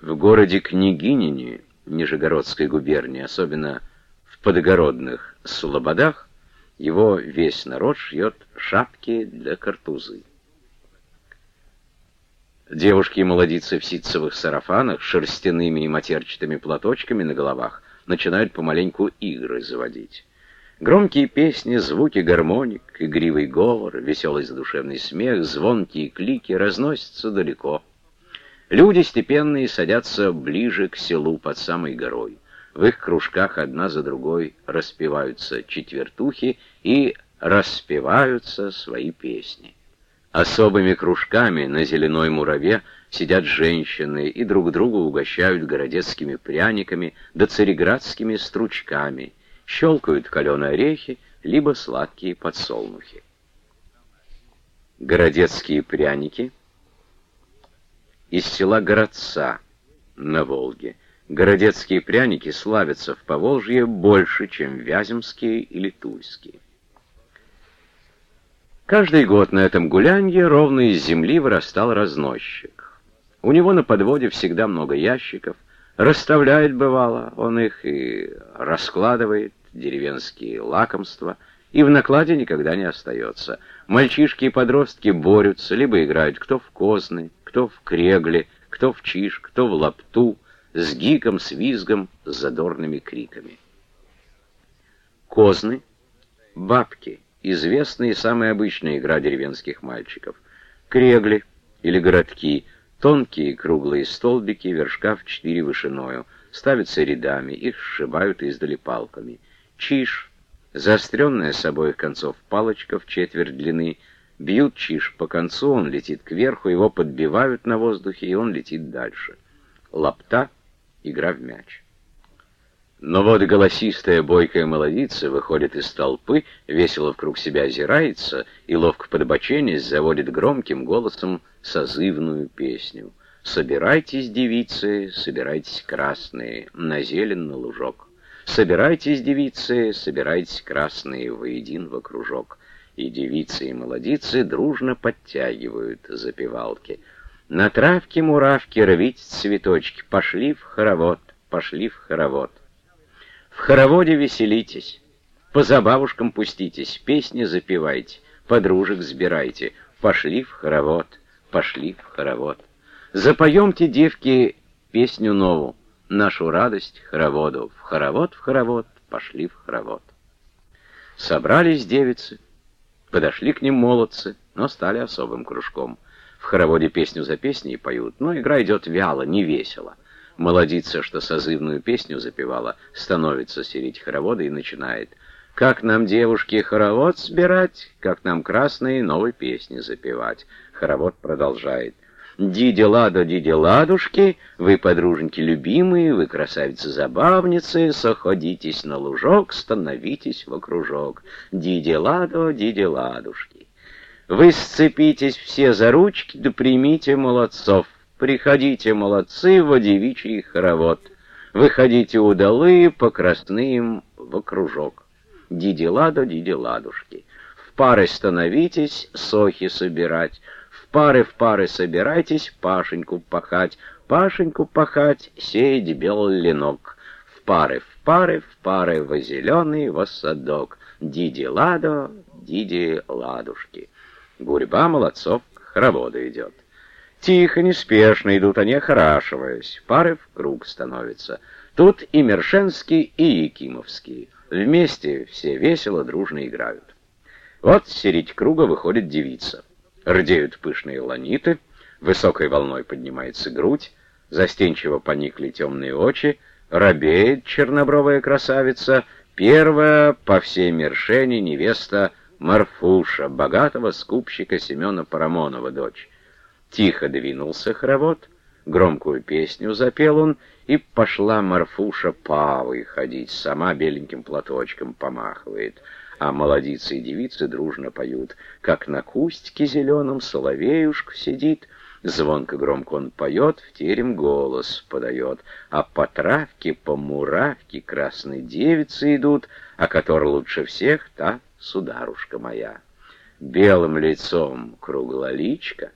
В городе Княгинине, Нижегородской губернии, особенно в подгородных слободах, его весь народ шьет шапки для картузы. Девушки и молодицы в ситцевых сарафанах, шерстяными и матерчатыми платочками на головах начинают помаленьку игры заводить. Громкие песни, звуки гармоник, игривый говор, веселый задушевный смех, звонкие клики разносятся далеко. Люди степенные садятся ближе к селу под самой горой. В их кружках одна за другой распеваются четвертухи и распеваются свои песни. Особыми кружками на зеленой мураве сидят женщины и друг друга угощают городецкими пряниками да цареградскими стручками, щелкают каленые орехи, либо сладкие подсолнухи. Городецкие пряники из села Городца на Волге. Городецкие пряники славятся в Поволжье больше, чем вяземские или тульские. Каждый год на этом гулянье ровно из земли вырастал разносчик. У него на подводе всегда много ящиков, расставляет, бывало, он их и раскладывает, деревенские лакомства, и в накладе никогда не остается. Мальчишки и подростки борются, либо играют кто в козны, кто в крегли, кто в чиш, кто в лапту, с гиком, с визгом, с задорными криками. Козны — бабки — известная и самая обычная игра деревенских мальчиков. Крегли или городки, тонкие круглые столбики, вершка в четыре вышиною, ставятся рядами, их сшибают издали палками. Чиш, заостренная с обоих концов палочка в четверть длины, бьют чиш по концу, он летит кверху, его подбивают на воздухе, и он летит дальше. Лапта — игра в мяч. Но вот голосистая бойкая молодица выходит из толпы, весело вокруг себя озирается и, ловко подбоченясь, заводит громким голосом созывную песню. «Собирайтесь, девицы, собирайтесь, красные, на зелен на лужок. Собирайтесь, девицы, собирайтесь, красные, воедин в окружок». И девицы и молодицы дружно подтягивают запевалки. На травке муравки рвите цветочки, пошли в хоровод, пошли в хоровод. В хороводе веселитесь, по забавушкам пуститесь, песни запевайте, подружек сбирайте. Пошли в хоровод, пошли в хоровод. Запоемте, девки, песню новую, нашу радость хороводу. В хоровод, в хоровод, пошли в хоровод. Собрались девицы, подошли к ним молодцы, но стали особым кружком. В хороводе песню за песней поют, но игра идет вяло, не весело. Молодица, что созывную песню запевала, становится серить хороводы и начинает. «Как нам, девушки, хоровод собирать, как нам красные новые песни запевать?» Хоровод продолжает. «Диди ладо, диди ладушки, вы, подруженьки любимые, вы, красавицы-забавницы, соходитесь на лужок, становитесь в окружок. Диди ладо, диди ладушки. Вы сцепитесь все за ручки, да примите молодцов». Приходите, молодцы, в девичий хоровод. Выходите удалые, по красным в окружок. Диди-ладо, диди-ладушки. В пары становитесь, сохи собирать. Пары, в пары собирайтесь, Пашеньку пахать. Пашеньку пахать, сеять белый ленок. В пары, в пары, в пары, во зеленый, во садок. Диди-ладо, диди-ладушки. Гурьба молодцов к идет. Тихо, неспешно идут они, охорашиваясь. Пары в круг становятся. Тут и Мершенский, и Якимовский. Вместе все весело, дружно играют. Вот середь круга выходит девица. Рдеют пышные ланиты, высокой волной поднимается грудь, застенчиво поникли темные очи, робеет чернобровая красавица, первая по всей Мершене невеста Марфуша, богатого скупщика Семена Парамонова дочь. Тихо двинулся хоровод, громкую песню запел он, и пошла Марфуша павой ходить, сама беленьким платочком помахивает, а молодицы и девицы дружно поют, как на кустике зеленом соловеюшка сидит, Звонко громко он поет, в терем голос подает, а по травке, по муравке красные девицы идут, а которая лучше всех та сударушка моя. Белым лицом круглоличка,